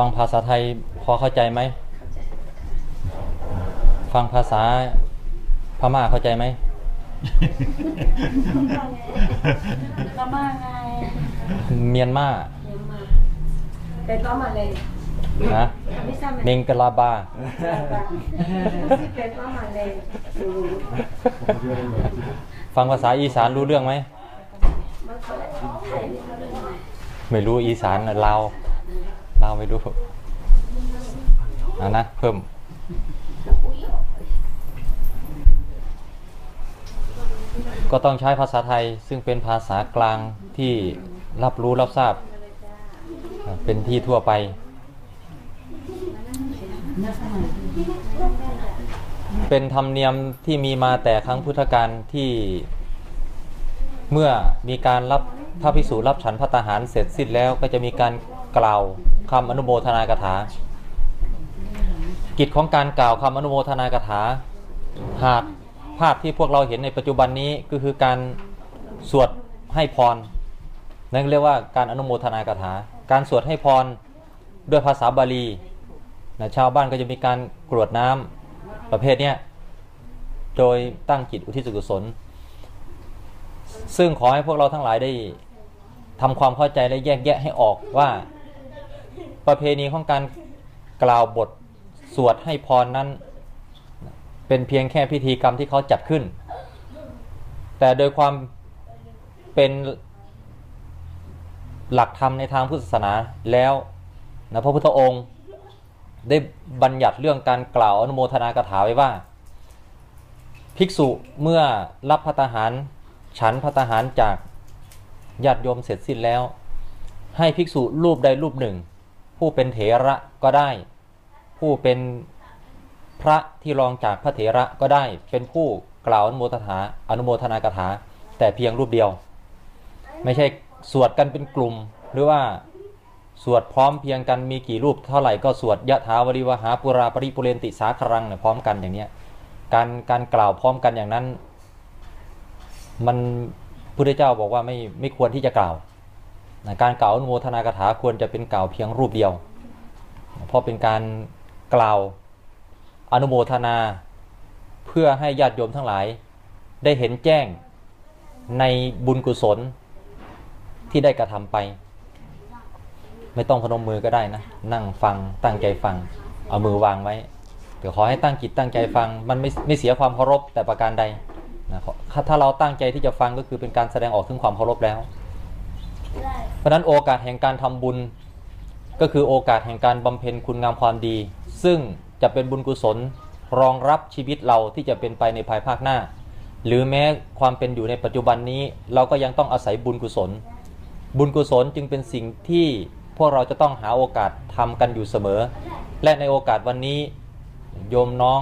ฟังภาษาไทยพอเข้าใจไหม ฟังภาษาพม่าเข้าใจไหมก็มาไงเมียนมาเดี๋ยวมาเป็นก็มาเลยนะไม่ทราบเมงกลาบาเป็นก็มาเลยฟังภาษาอีสานรู้เรื่องไหมมันก็เลยไทยนี่เขาเรื่องอะไรไม่รู้อีสานน่ะลา วลาไม่รู้เอานะ เพิ่ม ก็ต้องใช้ภาษาไทยซึ่งเป็นภาษากลางที่รับรู้รับทราบ เป็นที่ทั่วไปเป็นธรรมเนียมที่มีมาแต่ครั้งพุทธกาลที่เมื่อมีการรับพระภิกษุรับฉันพระตาหารเสร็จสิ้นแล้วก็จะมีการ กล่าวคำอนุโมทนากถา กิจของการกล่าวคำอนุโมทนากถา หากภาพที่พวกเราเห็นในปัจจุบันนี้ก็คือการสวดให้พรนั่นเรียกว่าการอนุโมทนากถา การสวดให้พรด้วยภาษาบาลีนะชาวบ้านก็จะมีการกรวดน้ำประเภทเนี้ยโดยตั้งจิตอุทิศกุศล ซึ่งขอให้พวกเราทั้งหลายได้ทำความเข้าใจและแยกแยะให้ออกว่า ประเพณีของการกล่าวบทสวดให้พรนั้น เป็นเพียงแค่พิธีกรรมที่เขาจัดขึ้น แต่โดยความเป็นหลักธรรมในทางพุทธศาสนาแล้วนะพระพุทธองค์ได้บัญญัติเรื่องการกล่าวอนุโมทนากถาไว้ว่า ภิกษุเมื่อรับพัตหาร ฉันพัตหารจากญาติโยมเสร็จสิ้นแล้ว ให้ภิกษุรูปใดรูปหนึ่ง ผู้เป็นเถระก็ได้ ผู้เป็นพระที่รองจากพระเถระก็ได้ เป็นผู้กล่าวอนุโมทนาอนุโมทนากถา แต่เพียงรูปเดียว ไม่ใช่สวดกันเป็นกลุ่ม หรือว่าสวดพร้อมเพียงกันมีกี่รูปเท่าไหร่ก็สวดยะถาวริวหาปุราปริปุเรนติสาครังเนี่ยพร้อมกันอย่างเนี้ยการการกล่าวพร้อมกันอย่างนั้น มันพุทธเจ้าบอกว่าไม่ไม่ควรที่จะกล่าว นะการกล่าวอนุโมทนากถาควรจะเป็นกล่าวเพียงรูปเดียว เพราะเป็นการกล่าวอนุโมทนา เพื่อให้ญาติโยมทั้งหลาย ได้เห็นแจ้งในบุญกุศลที่ได้กระทำไป ไม่ต้องพนมมือก็ได้นะ นั่งฟังตั้งใจฟัง เอามือวางไว้ เดี๋ยวขอให้ตั้งจิตตั้งใจฟัง มันไม่ไม่เสียความเคารพแต่ประการใดนะถ้าเราตั้งใจที่จะฟังก็คือเป็นการแสดงออกถึงความเคารพแล้ว เพราะนั้นโอกาสแห่งการทำบุญ ก็คือโอกาสแห่งการบำเพ็ญคุณงามความดี ซึ่งจะเป็นบุญกุศลรองรับชีวิตเราที่จะเป็นไปในภายภาคหน้า หรือแม้ความเป็นอยู่ในปัจจุบันนี้ เราก็ยังต้องอาศัยบุญกุศล บุญกุศลจึงเป็นสิ่งที่พวกเราจะต้องหาโอกาสทำกันอยู่เสมอ และในโอกาสวันนี้โยมน้อง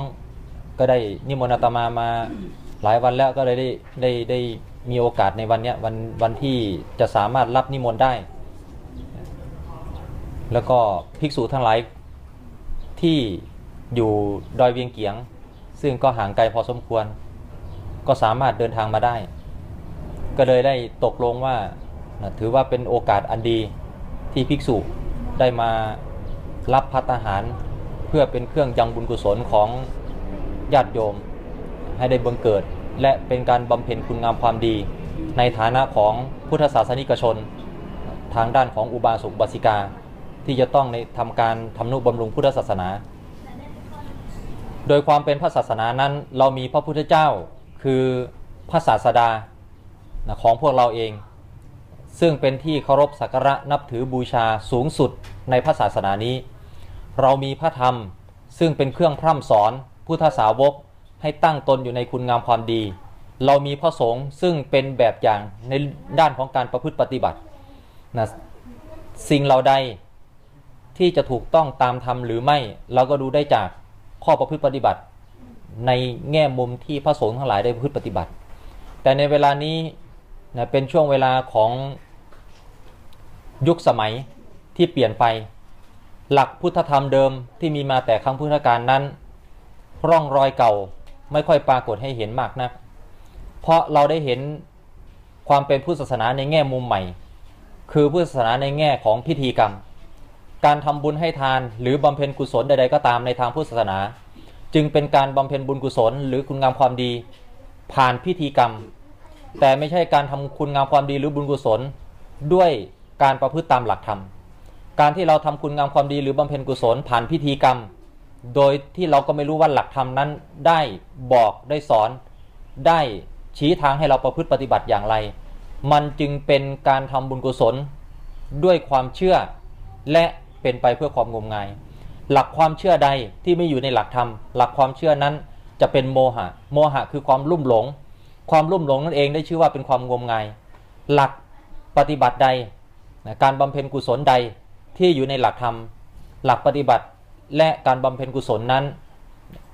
ก็ได้นิมนต์อาตมามาหลายวันแล้วก็เลยได้ได้ได้มีโอกาสในวันเนี้ยวันวันที่จะสามารถรับนิมนต์ได้ แล้วก็ภิกษุทั้งหลายที่อยู่ดอยเวียงเกียง ซึ่งก็ห่างไกลพอสมควร ก็สามารถเดินทางมาได้ ก็เลยได้ตกลงว่าถือว่าเป็นโอกาสอันดีที่ภิกษุได้มารับพัตหาร เพื่อเป็นเครื่องยังบุญกุศลของญาติโยมให้ได้บังเกิด และเป็นการบำเพ็ญคุณงามความดี ในฐานะของพุทธศาสนิกชน ทางด้านของอุบาสกบาสิกา ที่จะต้องในทำการทำนุบำรุงพุทธศาสนา โดยความเป็นพระศาสนานั้น เรามีพระพุทธเจ้าคือพระศาสดาของพวกเราเอง ซึ่งเป็นที่เคารพสักการะนับถือบูชาสูงสุดในพระศาสนานี้ เรามีพระธรรมซึ่งเป็นเครื่องพร่ำสอนพุทธสาวก ให้ตั้งตนอยู่ในคุณงามความดี เรามีพระสงฆ์ซึ่งเป็นแบบอย่างในด้านของการประพฤติปฏิบัตินะสิ่งเราใดที่จะถูกต้องตามธรรมหรือไม่ เราก็ดูได้จากข้อประพฤติปฏิบัติ ในแง่มุมที่พระสงฆ์ทั้งหลายได้ประพฤติปฏิบัติ แต่ในเวลานี้นะเป็นช่วงเวลาของยุคสมัยที่เปลี่ยนไป หลักพุทธธรรมเดิมที่มีมาแต่ครั้งพุทธกาลนั้น ร่องรอยเก่า ไม่ค่อยปรากฏให้เห็นมากนัก เพราะเราได้เห็นความเป็นพุทธศาสนาในแง่มุมใหม่ คือพุทธศาสนาในแง่ของพิธีกรรม การทำบุญให้ทานหรือบำเพ็ญกุศลใด ๆ ก็ตามในทางพุทธศาสนา จึงเป็นการบำเพ็ญบุญกุศล หรือคุณงามความดี ผ่านพิธีกรรม แต่ไม่ใช่การทำคุณงามความดีหรือบุญกุศล ด้วยการประพฤติตามหลักธรรมการที่เราทำคุณงามความดีหรือบำเพ็ญกุศลผ่านพิธีกรรม โดยที่เราก็ไม่รู้ว่าหลักธรรมนั้นได้บอกได้สอน ได้ชี้ทางให้เราประพฤติปฏิบัติอย่างไร มันจึงเป็นการทำบุญกุศลด้วยความเชื่อ และเป็นไปเพื่อความงมงาย หลักความเชื่อใดที่ไม่อยู่ในหลักธรรม หลักความเชื่อนั้นจะเป็นโมหะ โมหะคือความลุ่มหลง ความลุ่มหลงนั่นเองได้ชื่อว่าเป็นความงมงาย หลักปฏิบัติใด การบำเพ็ญกุศลใดที่อยู่ในหลักธรรม หลักปฏิบัติ และการบำเพ็ญกุศลนั้น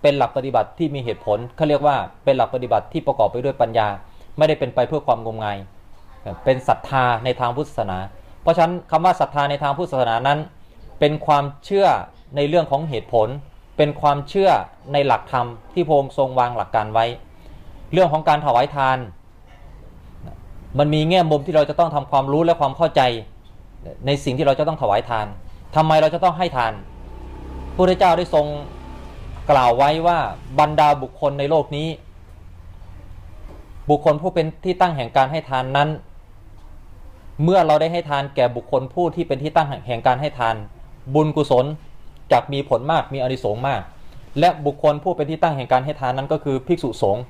เป็นหลักปฏิบัติที่มีเหตุผลเขาเรียกว่าเป็นหลักปฏิบัติที่ประกอบไปด้วยปัญญา ไม่ได้เป็นไปเพื่อความงมงายเป็นศรัทธาในทางพุทธศาสนา เพราะฉะนั้นคำว่าศรัทธาในทางพุทธศาสนานั้น เป็นความเชื่อในเรื่องของเหตุผล เป็นความเชื่อในหลักธรรมที่พระองค์ทรงวางหลักการไว้ เรื่องของการถวายทาน มันมีแง่มุมที่เราจะต้องทำความรู้และความเข้าใจ ในสิ่งที่เราจะต้องถวายทานทำไมเราจะต้องให้ทาน พระพุทธเจ้าได้ทรงกล่าวไว้ว่าบรรดาบุคคลในโลกนี้ บุคคลผู้เป็นที่ตั้งแห่งการให้ทานนั้น เมื่อเราได้ให้ทานแก่บุคคลผู้ที่เป็นที่ตั้งแห่งการให้ทาน บุญกุศลจะมีผลมากมีอนิสงส์มาก และบุคคลผู้เป็นที่ตั้งแห่งการให้ทานนั้นก็คือภิกษุสงฆ์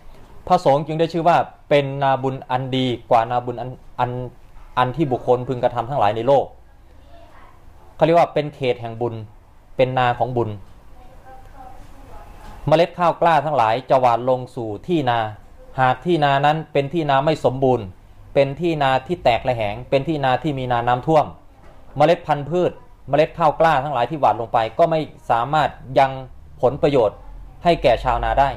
พระสงฆ์จึงได้ชื่อว่าเป็นนาบุญอันดีกว่านาบุญอันอันอันที่บุคคลพึงกระทำทั้งหลายในโลกเขาเรียกว่าเป็นเขตแห่งบุญ เป็นนาของบุญ เมล็ดข้าวกล้าทั้งหลายจะหวานลงสู่ที่นา หากที่นานั้นเป็นที่นาไม่สมบูรณ์ เป็นที่นาที่แตกระแหง เป็นที่นาที่มีนาน้ำท่วม เมล็ดพันธุ์พืช เมล็ดข้าวกล้าทั้งหลายที่หวานลงไป ก็ไม่สามารถยังผลประโยชน์ให้แก่ชาวนาได้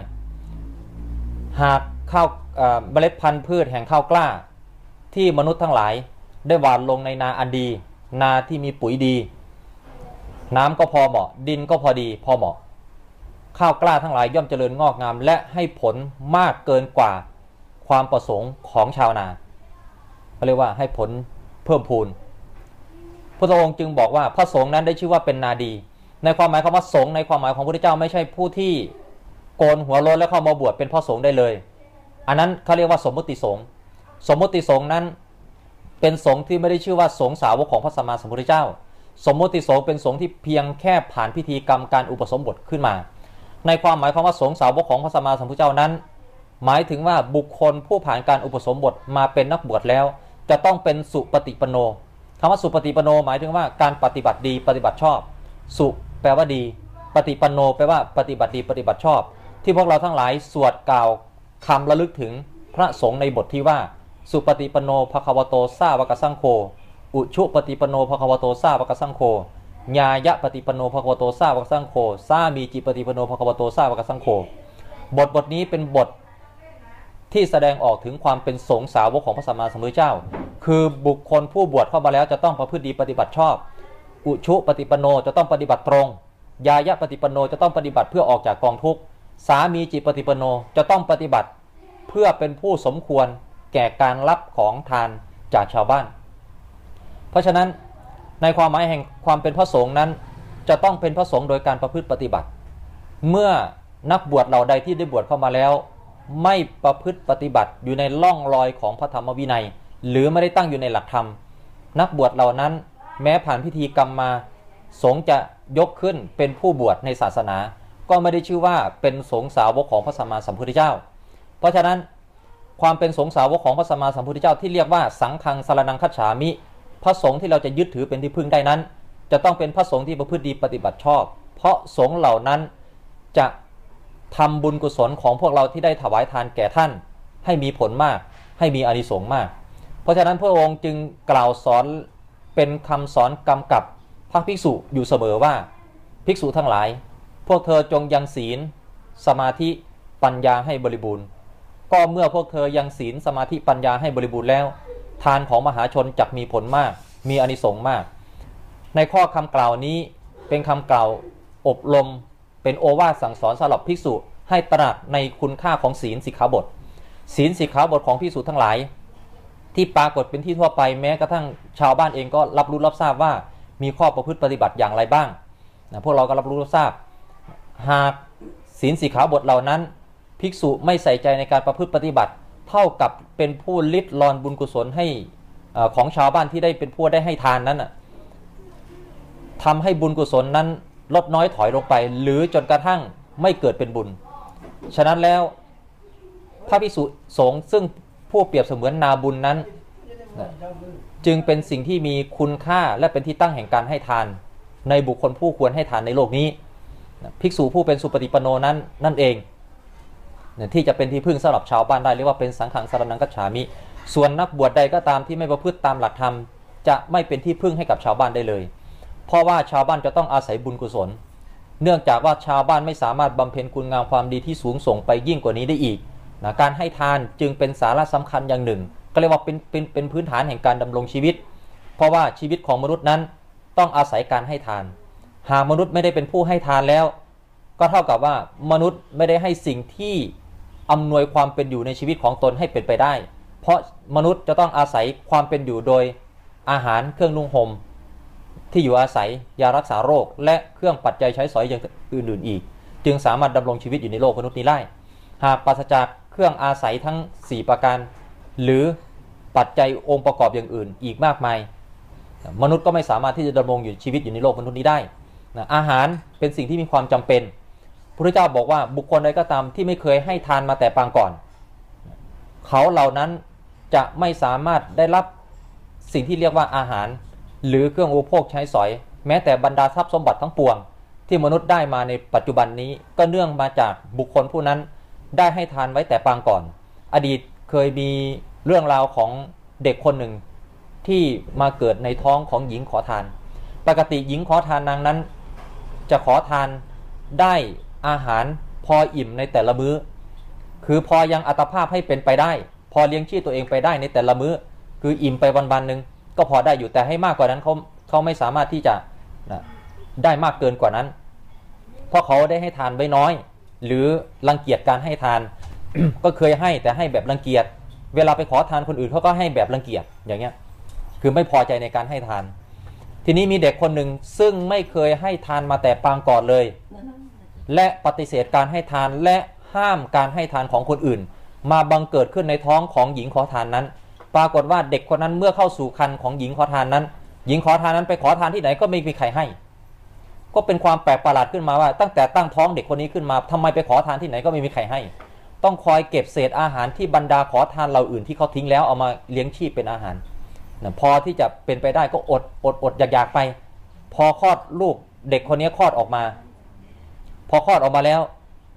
หากข้าวเอ่อเมล็ดพันธุ์พืชแห่งข้าวกล้า ที่มนุษย์ทั้งหลายได้หวานลงในนาอันดี นาที่มีปุ๋ยดี น้ำก็พอเหมาะ ดินก็พอดีพอเหมาะ ข้าวกล้าทั้งหลายย่อมเจริญงอกงาม และให้ผลมากเกินกว่าความประสงค์ของชาวนาเขาเรียกว่าให้ผลเพิ่มพูนพระองค์จึงบอกว่าพระสงฆ์นั้นได้ชื่อว่าเป็นนาดี ในความหมายคำว่าสงฆ์ในความหมายของพระพุทธเจ้าไม่ใช่ผู้ที่โกนหัวโล้นแล้วเข้ามาบวชเป็นพระสงฆ์ได้เลย อันนั้นเขาเรียกว่าสมมติสงฆ์สมมติสงฆ์นั้นเป็นสงฆ์ที่ไม่ได้ชื่อว่าสงฆ์สาวกของพระสัมมาสัมพุทธเจ้า สมมติสงฆ์เป็นสงฆ์ที่เพียงแค่ผ่านพิธีกรรมการอุปสมบทขึ้นมา ในความหมายความว่าสงฆ์สาวกของพระสัมมาสัมพุทธเจ้านั้น หมายถึงว่าบุคคลผู้ผ่านการอุปสมบทมาเป็นนักบวชแล้ว จะต้องเป็นสุปฏิปโนคำว่าสุปฏิปโนหมายถึงว่าการปฏิบัติดีปฏิบัติชอบ สุแปลว่าดี ปฏิปโนแปลว่าปฏิบัติดีปฏิบัติชอบ ที่พวกเราทั้งหลายสวดกล่าวคำระลึกถึงพระสงฆ์ในบทที่ว่า สุปฏิปโนภควโตสาวกสังโฆ อุชุปฏิปโนภควโตสาวกสังโฆญายะปฏิปโนภควโตสาวกสังโฆสามีจิปฏิปโนภควโตสาวกสังโฆบทบทนี้เป็นบทที่แสดงออกถึงความเป็นสงสาวกของพระสัมมาสัมพุทธเจ้า คือบุคคลผู้บวชเข้ามาแล้วจะต้องประพฤติดีปฏิบัติชอบ อุชุปฏิปโนจะต้องปฏิบัติตรง ยายะปฏิปโนจะต้องปฏิบัติเพื่อออกจากกองทุกข์ สามีจิปฏิปโนจะต้องปฏิบัติเพื่อเป็นผู้สมควรแก่การรับของทานจากชาวบ้าน เพราะฉะนั้นในความหมายแห่งความเป็นพระสงฆ์นั้น จะต้องเป็นพระสงฆ์โดยการประพฤติปฏิบัติ เมื่อนักบวชเหล่าใดที่ได้บวชเข้ามาแล้ว ไม่ประพฤติปฏิบัติอยู่ในล่องรอยของพระธรรมวินัย หรือไม่ได้ตั้งอยู่ในหลักธรรม นักบวชเหล่านั้น แม้ผ่านพิธีกรรมมาสงฆ์จะยกขึ้นเป็นผู้บวชในศาสนา ก็ไม่ได้ชื่อว่าเป็นสงฆ์สาวกของพระสัมมาสัมพุทธเจ้า เพราะฉะนั้นความเป็นสงฆ์สาวกของพระสัมมาสัมพุทธเจ้าที่เรียกว่าสังฆังสารนังคัจฉามิ พระสงฆ์ที่เราจะยึดถือเป็นที่พึ่งได้นั้น จะต้องเป็นพระสงฆ์ที่ประพฤติดีปฏิบัติชอบ เพราะสงฆ์เหล่านั้นจะทำบุญกุศลของพวกเราที่ได้ถวายทานแก่ท่าน ให้มีผลมาก ให้มีอานิสงส์มาก เพราะฉะนั้นพระองค์จึงกล่าวสอนเป็นคำสอนกำกับพระภิกษุอยู่เสมอว่า ภิกษุทั้งหลาย พวกเธอจงยังศีล สมาธิปัญญาให้บริบูรณ์ ก็เมื่อพวกเธอยังศีลสมาธิปัญญาให้บริบูรณ์แล้ว ทานของมหาชนจักมีผลมาก มีอนิสงส์มาก ในข้อคำกล่าวนี้เป็นคำกล่าวอบรม เป็นโอวาทสั่งสอนสำหรับภิกษุให้ตระหนักในคุณค่าของศีลสิกขาบท ศีลสิกขาบทของภิกษุทั้งหลาย ที่ปรากฏเป็นที่ทั่วไปแม้กระทั่งชาวบ้านเองก็รับรู้รับทราบว่ามีข้อประพฤติปฏิบัติอย่างไรบ้างนะพวกเราก็รับรู้รับทราบ หากศีลสีขาบทเหล่านั้น ภิกษุไม่ใส่ใจในการประพฤติปฏิบัติ เท่ากับเป็นผู้ลิดรอนบุญกุศลให้ของชาวบ้านที่ได้เป็นผู้ได้ให้ทานนั้นน่ะทำให้บุญกุศลนั้นลดน้อยถอยลงไป หรือจนกระทั่งไม่เกิดเป็นบุญ ฉะนั้นแล้วพระภิกษุสงฆ์ซึ่งผู้เปรียบเสมือนนาบุญนั้น จึงเป็นสิ่งที่มีคุณค่าและเป็นที่ตั้งแห่งการให้ทาน ในบุคคลผู้ควรให้ทานในโลกนี้ ภิกษุผู้เป็นสุปฏิปโนนั้นนั่นเอง ที่จะเป็นที่พึ่งสำหรับชาวบ้านได้เรียกว่าเป็นสังขังสารนังกัจฉามิ ส่วนนักบวชใดก็ตามที่ไม่ประพฤติตามหลักธรรม จะไม่เป็นที่พึ่งให้กับชาวบ้านได้เลย เพราะว่าชาวบ้านจะต้องอาศัยบุญกุศล เนื่องจากว่าชาวบ้านไม่สามารถบำเพ็ญคุณงามความดีที่สูงส่งไปยิ่งกว่านี้ได้อีกนะการให้ทานจึงเป็นสาระสำคัญอย่างหนึ่ง ก็เรียกว่าเป็นเป็นเป็นพื้นฐานแห่งการดำรงชีวิต เพราะว่าชีวิตของมนุษย์นั้นต้องอาศัยการให้ทาน หากมนุษย์ไม่ได้เป็นผู้ให้ทานแล้ว ก็เท่ากับว่ามนุษย์ไม่ได้ให้สิ่งที่ อำนวยความเป็นอยู่ในชีวิตของตนให้เป็นไปได้ เพราะมนุษย์จะต้องอาศัยความเป็นอยู่โดยอาหารเครื่องนุ่งห่มที่อยู่อาศัยยารักษาโรค และเครื่องปัจจัยใช้สอยอย่างอื่นๆอีก จึงสามารถดำรงชีวิตอยู่ในโลกมนุษย์นี้ได้หากปราศจากเครื่องอาศัยทั้ง 4 ประการ หรือปัจจัยองค์ประกอบอย่างอื่นอีกมากมาย มนุษย์ก็ไม่สามารถที่จะดำรงอยู่ชีวิตอยู่ในโลกมนุษย์นี้ได้นะอาหารเป็นสิ่งที่มีความจำเป็น พระเจ้าบอกว่าบุคคลใดก็ตามที่ไม่เคยให้ทานมาแต่ปางก่อน เขาเหล่านั้นจะไม่สามารถได้รับสิ่งที่เรียกว่าอาหาร หรือเครื่องอุปโภคใช้สอย แม้แต่บรรดาทรัพย์สมบัติทั้งปวง ที่มนุษย์ได้มาในปัจจุบันนี้ก็เนื่องมาจากบุคคลผู้นั้นได้ให้ทานไว้แต่ปางก่อน อดีตเคยมีเรื่องราวของเด็กคนหนึ่ง ที่มาเกิดในท้องของหญิงขอทาน ปกติหญิงขอทานนางนั้น จะขอทานได้ อาหารพออิ่มในแต่ละมื้อ คือพอยังอัตภาพให้เป็นไปได้ พอเลี้ยงชีพตัวเองไปได้ในแต่ละมื้อ คืออิ่มไปวันๆหนึ่งก็พอได้อยู่แต่ให้มากกว่านั้นเขาเขาไม่สามารถที่จะนะได้มากเกินกว่านั้น เพราะเขาได้ให้ทานไว้น้อย หรือรังเกียจการให้ทาน ก็เคยให้แต่ให้แบบรังเกียจ เวลาไปขอทานคนอื่นเขาก็ให้แบบรังเกียจอย่างเงี้ย คือไม่พอใจในการให้ทาน ทีนี้มีเด็กคนหนึ่งซึ่งไม่เคยให้ทานมาแต่ปางก่อนเลย และปฏิเสธการให้ทานและห้ามการให้ทานของคนอื่น มาบังเกิดขึ้นในท้องของหญิงขอทานนั้น ปรากฏว่าเด็กคนนั้นเมื่อเข้าสู่คันของหญิงขอทานนั้น หญิงขอทานนั้นไปขอทานที่ไหนก็ไม่มีใครให้ ก็เป็นความแปลกประหลาดขึ้นมาว่า ตั้งแต่ตั้งท้องเด็กคนนี้ขึ้นมาทำไมไปขอทานที่ไหนก็ไม่มีใครให้ ต้องคอยเก็บเศษอาหารที่บรรดาขอทานเราอื่นที่เขาทิ้งแล้วเอามาเลี้ยงชีพเป็นอาหารนะพอที่จะเป็นไปได้ก็อดอดอดอยากอยากไป พอคลอดลูกเด็กคนนี้คลอดออกมา พอคลอดออกมาแล้ว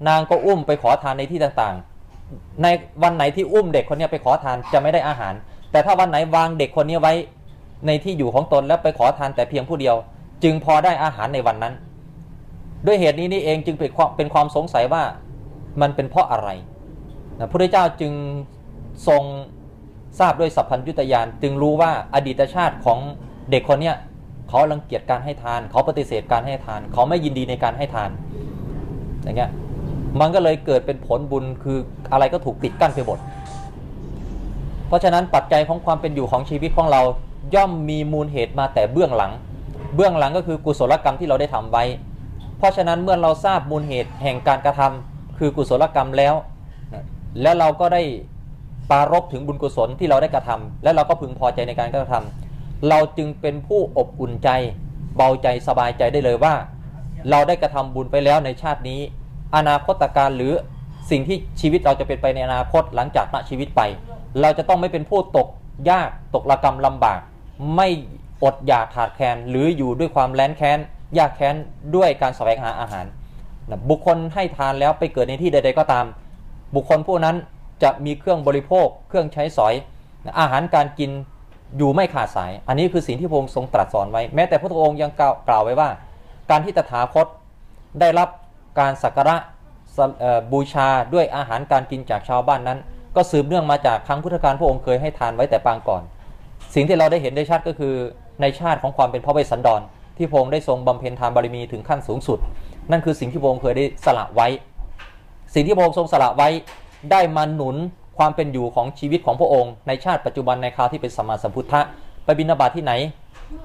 นางก็อุ้มไปขอทานในที่ต่างๆ ในวันไหนที่อุ้มเด็กคนนี้ไปขอทานจะไม่ได้อาหาร แต่ถ้าวันไหนวางเด็กคนนี้ไว้ในที่อยู่ของตนแล้วไปขอทานแต่เพียงผู้เดียว จึงพอได้อาหารในวันนั้น ด้วยเหตุนี้นี่เองจึงเป็นความเป็นความสงสัยว่ามันเป็นเพราะอะไรพระพุทธเจ้าจึงทรงทราบด้วยสัพพัญญุตยานจึงรู้ว่าอดีตชาติของเด็กคนเนี้ยเขารังเกียจการให้ทาน เขาปฏิเสธการให้ทาน เขาไม่ยินดีในการให้ทาน อย่างเงี้ยมันก็เลยเกิดเป็นผลบุญคืออะไรก็ถูกปิดกั้นไปหมดเพราะฉะนั้นปัจจัยของความเป็นอยู่ของชีวิตของเราย่อมมีมูลเหตุมาแต่เบื้องหลัง เบื้องหลังก็คือกุศลกรรมที่เราได้ทำไว้ เพราะฉะนั้นเมื่อเราทราบมูลเหตุแห่งการกระทำคือกุศลกรรมแล้ว แล้วเราก็ได้ปรารบถึงบุญกุศลที่เราได้กระทำและเราก็พึงพอใจในการกระทำเราจึงเป็นผู้อบอุ่นใจ เบาใจสบายใจได้เลยว่า เราได้กระทำบุญไปแล้วในชาตินี้ อนาคตการหรือสิ่งที่ชีวิตเราจะเป็นไปในอนาคตหลังจากณชีวิตไป เราจะต้องไม่เป็นผู้ตกยากตกระกรรมลำบาก ไม่อดอยากขาดแคลนหรืออยู่ด้วยความแร้นแค้นยากแค้นด้วยการแสวงหาอาหารนะบุคคลให้ทานแล้วไปเกิดในที่ใด ๆก็ตาม บุคคลผู้นั้นจะมีเครื่องบริโภค เครื่องใช้สอยนะอาหารการกินอยู่ไม่ขาดสาย อันนี้คือสิ่งที่พระองค์ทรงตรัสสอนไว้ แม้แต่พระองค์ยังกล่าวไว้ว่า การที่ตถาคตได้รับการสักการะบูชาด้วยอาหารการกินจากชาวบ้านนั้น ก็สืบเนื่องมาจากครั้งพุทธกาลพระองค์เคยให้ทานไว้แต่ปางก่อน สิ่งที่เราได้เห็นได้ชัดก็คือในชาติของความเป็นพระเวสสันดร ที่พระองค์ได้ทรงบำเพ็ญทานบารมีถึงขั้นสูงสุด นั่นคือสิ่งที่พระองค์เคยได้สละไว้ สิ่งที่พระองค์ทรงสละไว้ได้มาหนุนความเป็นอยู่ของชีวิตของพระองค์ ในชาติปัจจุบันในคราวที่เป็นสัมมาสัมพุทธะไปบิณฑบาตที่ไหน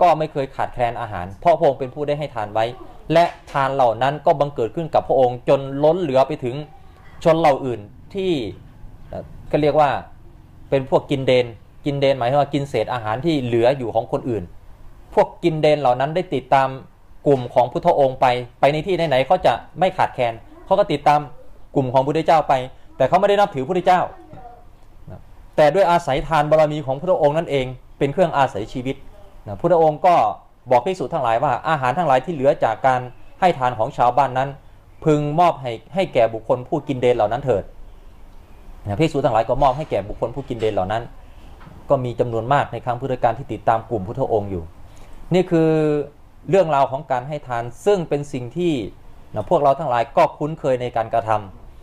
ก็ไม่เคยขาดแคลนอาหาร เพราะพระองค์เป็นผู้ได้ให้ทานไว้ และทานเหล่านั้นก็บังเกิดขึ้นกับพระองค์จนล้นเหลือไปถึงชนเหล่าอื่นที่ก็เรียกว่าเป็นพวกกินเดน กินเดนหมายถึงว่ากินเศษอาหารที่เหลืออยู่ของคนอื่น พวกกินเดนเหล่านั้นได้ติดตามกลุ่มของพุทธองค์ไป ไปในที่ไหนๆเขาจะไม่ขาดแคลนเขาก็ติดตามกลุ่มของพระพุทธเจ้าไป แต่เขาไม่ได้นับถือพระพุทธเจ้า แต่ด้วยอาศัยทานบารมีของพระองค์นั่นเอง เป็นเครื่องอาศัยชีวิต นะพระองค์ก็บอกภิกษุทั้งหลายว่าอาหารทั้งหลายที่เหลือจากการให้ทานของชาวบ้านนั้น พึงมอบให้ให้แก่บุคคลผู้กินเดนเหล่านั้นเถิดนะภิกษุทั้งหลายก็มอบให้แก่บุคคลผู้กินเดนเหล่านั้น ก็มีจำนวนมากในครั้งพุทธกาลที่ติดตามกลุ่มพุทธองค์อยู่ นี่คือเรื่องราวของการให้ทานซึ่งเป็นสิ่งที่นะพวกเราทั้งหลายก็คุ้นเคยในการกระท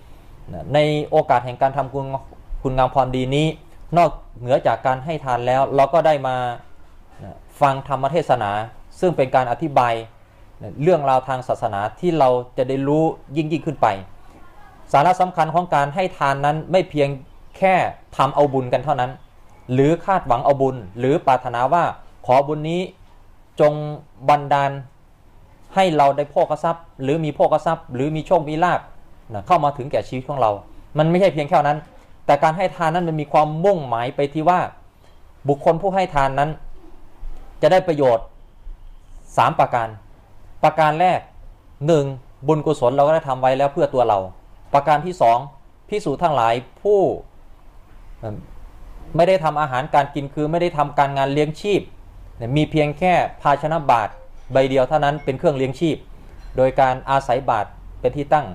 ำนะในโอกาสแห่งการทำคุณคุณงามความดีนี้ นอกเหนือจากการให้ทานแล้วเราก็ได้มา ฟังธรรมเทศนา ซึ่งเป็นการอธิบายเรื่องราวทางศาสนาที่เราจะได้รู้ยิ่งยิ่งขึ้นไป สาระสำคัญของการให้ทานนั้นไม่เพียงแค่ทำเอาบุญกันเท่านั้น หรือคาดหวังเอาบุญ หรือปรารถนาว่าขอบุญนี้จงบันดาลให้เราได้โภคทรัพย์หรือมีโภคทรัพย์หรือมีโชคมีลาภนะเข้ามาถึงแก่ชีวิตของเรา มันไม่ใช่เพียงแค่นั้น แต่การให้ทานนั้นมันมีความมุ่งหมายไปที่ว่า บุคคลผู้ให้ทานนั้น จะได้ประโยชน์ 3 ประการ ประการแรก 1. บุญกุศลเราก็ได้ทำไว้แล้วเพื่อตัวเรา ประการที่ 2พิสูจทั้งหลายผู้ไม่ได้ทำอาหารการกินคือไม่ได้ทำการงานเลี้ยงชีพ มีเพียงแค่ภาชนะบาทใบเดียวเท่านั้นเป็นเครื่องเลี้ยงชีพ โดยการอาศัยบาทเป็นที่ตั้ง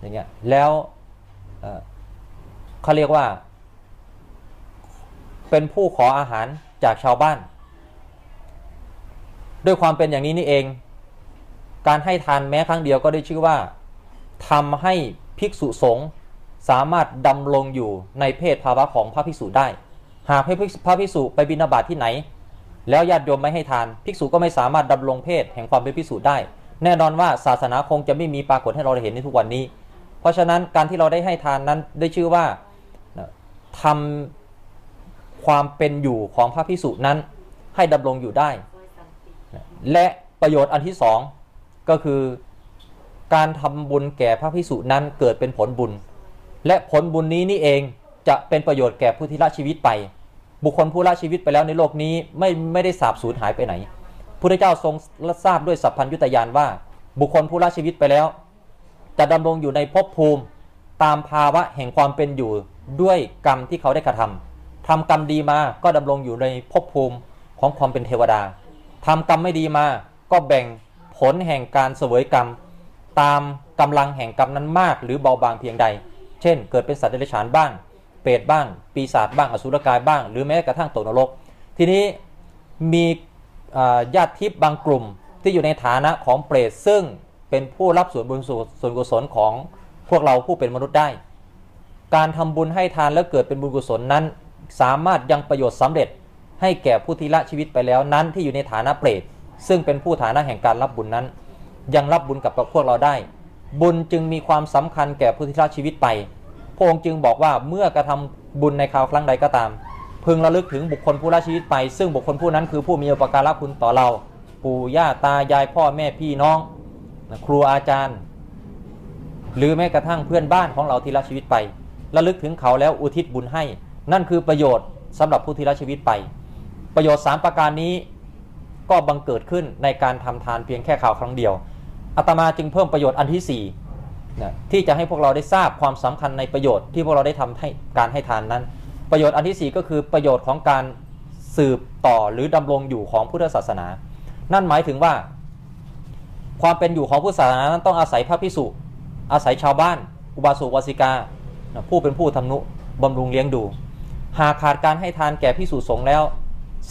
อย่างเงี้ยแล้วเเขาเรียกว่า เป็นผู้ขออาหารจากชาวบ้าน ด้วยความเป็นอย่างนี้นี่เอง การให้ทานแม้ครั้งเดียวก็ได้ชื่อว่าทำให้ภิกษุสงฆ์สามารถดำรงอยู่ในเพศภาวะของพระภิกษุได้ หากให้พระภิกษุไปบิณฑบาตที่ไหน แล้วญาติโยมไม่ให้ทานภิกษุก็ไม่สามารถดำรงเพศแห่งความเป็นภิกษุได้ แน่นอนว่าศาสนาคงจะไม่มีปรากฏให้เราได้เห็นในทุกวันนี้ เพราะฉะนั้นการที่เราได้ให้ทานนั้นได้ชื่อว่าทำความเป็นอยู่ของพระภิกษุนั้นให้ดำรงอยู่ได้ และประโยชน์อันที่สองก็คือการทำบุญแก่พระภิกษุนั้นเกิดเป็นผลบุญ และผลบุญนี้นี่เองจะเป็นประโยชน์แก่ผู้ที่ละชีวิตไป บุคคลผู้ละชีวิตไปแล้วในโลกนี้ไม่ไม่ได้สาบสูญหายไปไหนพระเจ้าทรงทราบด้วยสัพพัญญุตยานว่า บุคคลผู้ละชีวิตไปแล้ว จะดำรงอยู่ในภพภูมิ ตามภาวะแห่งความเป็นอยู่ด้วยกรรมที่เขาได้กระทำทำกรรมดีมาก็ดำรงอยู่ในภพภูมิของความเป็นเทวดา ทำกรรมไม่ดีมาก็แบ่งผลแห่งการเสวยกรรม ตามกำลังแห่งกรรมนั้นมาก หรือเบาบางเพียงใด เช่น เกิดเป็นสัตว์เดรัจฉานบ้าง เปรตบ้าง ปีศาจบ้างอสุรกายบ้าง หรือแม้กระทั่งตกนรก ทีนี้มีญาติทิพย์บางกลุ่มที่อยู่ในฐานะของเปรตซึ่งเป็นผู้รับส่วนบุญส่วนกุศลของพวกเราผู้เป็นมนุษย์ได้ การทำบุญให้ทานแล้วเกิดเป็นบุญกุศลนั้น สามารถยังประโยชน์สำเร็จ ให้แก่ผู้ที่ละชีวิตไปแล้วนั้นที่อยู่ในฐานะเปรตซึ่งเป็นผู้ฐานะแห่งการรับบุญนั้น ยังรับบุญกับพวกเราได้ บุญจึงมีความสำคัญแก่ผู้ที่ละชีวิตไปพระองค์จึงบอกว่าเมื่อกระทำบุญในคราวครั้งใดก็ตาม พึงระลึกถึงบุคคลผู้ละชีวิตไป ซึ่งบุคคลผู้นั้นคือผู้มีอุปการะคุณต่อเรา ปู่ย่าตายายพ่อแม่พี่น้อง ครูอาจารย์ หรือแม้กระทั่งเพื่อนบ้านของเราที่ละชีวิตไประลึกถึงเขาแล้วอุทิศบุญให้ นั่นคือประโยชน์สำหรับผู้ที่ละชีวิตไป ประโยชน์ 3 ประการนี้ก็บังเกิดขึ้นในการทำทานเพียงแค่ข่าวครั้งเดียวอาตมาจึงเพิ่มประโยชน์อันที่4นะที่จะให้พวกเราได้ทราบความสำคัญในประโยชน์ที่พวกเราได้ทำให้การให้ทานนั้น ประโยชน์อันที่ 4 ก็คือประโยชน์ของการสืบต่อหรือดำรงอยู่ของพุทธศาสนา นั่นหมายถึงว่า ความเป็นอยู่ของพุทธศาสนานั้นต้องอาศัยพระพิสุอาศัยชาวบ้าน อุบาสกวาสิกานะผู้เป็นผู้ทำนุบำรุงเลี้ยงดู หากขาดการให้ทานแก่พิสุสงฆ์แล้ว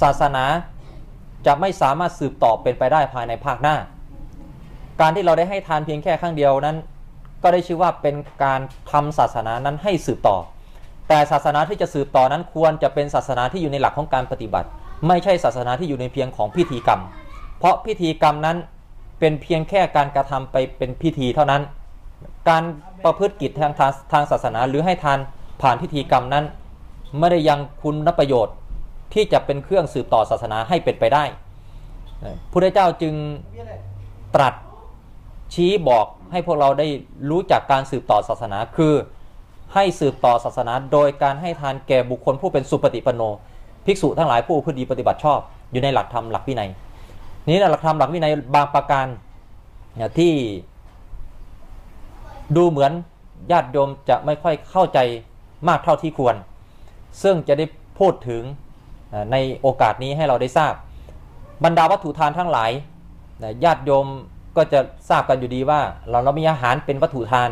ศาสนาจะไม่สามารถสืบต่อเป็นไปได้ภายในภาคหน้า การที่เราได้ให้ทานเพียงแค่ครั้งเดียวนั้น ก็ได้ชื่อว่าเป็นการทำศาสนานั้นให้สืบต่อ แต่ศาสนาที่จะสืบต่อนั้นควรจะเป็นศาสนาที่อยู่ในหลักของการปฏิบัติ ไม่ใช่ศาสนาที่อยู่ในเพียงของพิธีกรรม เพราะพิธีกรรมนั้นเป็นเพียงแค่การกระทำไปเป็นพิธีเท่านั้น การประพฤติกิจทางทางทางศาสนาหรือให้ทานผ่านพิธีกรรมนั้น ไม่ได้ยังคุณประโยชน์ ที่จะเป็นเครื่องสืบต่อศาสนาให้เป็นไปได้พุทธเจ้าจึงตรัสชี้บอกให้พวกเราได้รู้จักการสืบต่อศาสนาคือให้สืบต่อศาสนา โดยการให้ทานแก่บุคคลผู้เป็นสุปฏิปโน ภิกษุทั้งหลายผู้พอดีปฏิบัติชอบ อยู่ในหลักธรรมหลักวินัย นี้หลักธรรมหลักวินัยบางประการที่ดูเหมือนญาติโยมจะไม่ค่อยเข้าใจมากเท่าที่ควร ซึ่งจะได้พูดถึง ในโอกาสนี้ให้เราได้ทราบ บรรดาวัตถุทานทั้งหลายญาติโยมก็จะทราบกันอยู่ดีว่า เราเรามีอาหารเป็นวัตถุทาน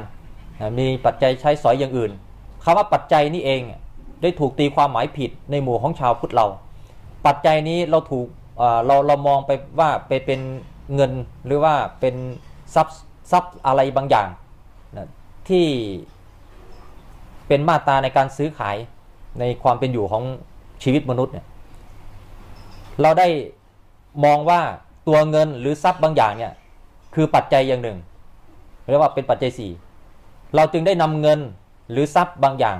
มีปัจจัยใช้สอยอย่างอื่นคำว่าปัจจัยนี่เองได้ถูกตีความหมายผิดในหมู่ของชาวพุทธเรา ปัจจัยนี้เราถูกเราเรามองไปว่าไปเป็นเงินหรือว่าเป็นทรัพย์ทรัพย์อะไรบางอย่างนะที่เป็นมาตราในการซื้อขายในความเป็นอยู่ของชีวิตมนุษย์เนี่ย เราได้มองว่าตัวเงินหรือทรัพย์บางอย่างเนี่ยคือปัจจัยอย่างหนึ่งเรียกว่าเป็นปัจจัยสี่เราจึงได้นำเงินหรือทรัพย์บางอย่าง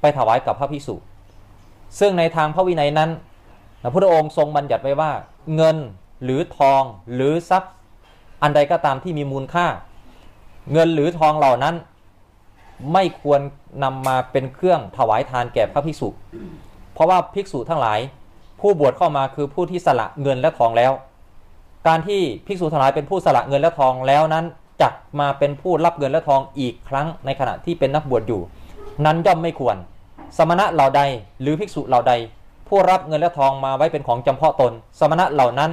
ไปถวายกับพระพิสุซึ่งในทางพระวินัยนั้นพระพุทธองค์ทรงบัญญัติไว้ว่า เงินหรือทองหรือทรัพย์ อันใดก็ตามที่มีมูลค่า เงินหรือทองเหล่านั้น ไม่ควรนำมาเป็นเครื่องถวายทานแก่พระภิกษุ เพราะว่าภิกษุทั้งหลาย ผู้บวชเข้ามาคือผู้ที่สละเงินและทองแล้ว การที่ภิกษุทั้งหลายเป็นผู้สละเงินและทองแล้วนั้นจักมาเป็นผู้รับเงินและทองอีกครั้งในขณะที่เป็นนักบวชอยู่ นั้นย่อมไม่ควร สมณะเหล่าใดหรือภิกษุเหล่าใด ผู้รับเงินและทองมาไว้เป็นของจำเพาะตน สมณะเหล่านั้น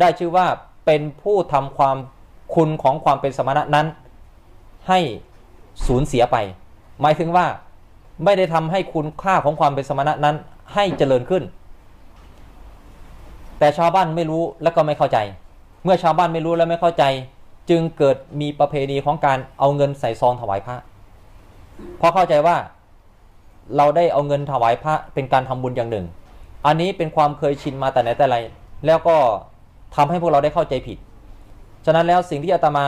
ได้ชื่อว่าเป็นผู้ทำความคุณของความเป็นสมณะนั้น ให้สูญเสียไป หมายถึงว่าไม่ได้ทำให้คุณค่าของความเป็นสมณะนั้นให้เจริญขึ้น แต่ชาวบ้านไม่รู้และก็ไม่เข้าใจ เมื่อชาวบ้านไม่รู้และไม่เข้าใจ จึงเกิดมีประเพณีของการเอาเงินใส่ซองถวายพระเพราะเข้าใจว่า เราได้เอาเงินถวายพระเป็นการทำบุญอย่างหนึ่ง อันนี้เป็นความเคยชินมาแต่ไหนแต่ไร แล้วก็ทำให้พวกเราได้เข้าใจผิด ฉะนั้นแล้วสิ่งที่อาตมา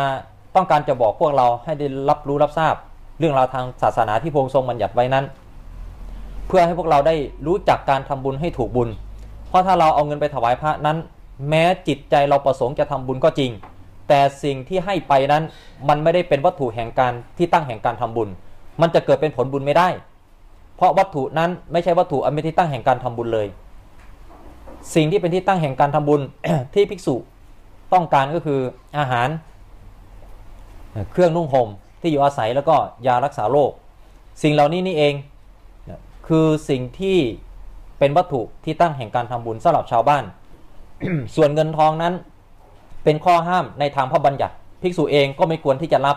ต้องการจะบอกพวกเราให้ได้รับรู้รับทราบ เรื่องราวทางศาสนาที่พงทรงบัญญัติไว้นั้น เพื่อให้พวกเราได้รู้จักการทำบุญให้ถูกบุญ เพราะถ้าเราเอาเงินไปถวายพระนั้น แม้จิตใจเราประสงค์จะทำบุญก็จริง แต่สิ่งที่ให้ไปนั้นมันไม่ได้เป็นวัตถุแห่งการที่ตั้งแห่งการทำบุญ มันจะเกิดเป็นผลบุญไม่ได้ เพราะวัตถุนั้นไม่ใช่วัตถุอันเป็นที่ตั้งแห่งการทำบุญเลย สิ่งที่เป็นที่ตั้งแห่งการทำบุญที่ภิกษุต้องการก็คืออาหาร เครื่องนุ่งห่มที่อยู่อาศัยแล้วก็ยารักษาโรคสิ่งเหล่านี้นี่เองคือสิ่งที่ เป็นวัตถุที่ตั้งแห่งการทำบุญสำหรับชาวบ้าน ส่วนเงินทองนั้น เป็นข้อห้ามในทางพระบัญญัติ ภิกษุเองก็ไม่ควรที่จะรับ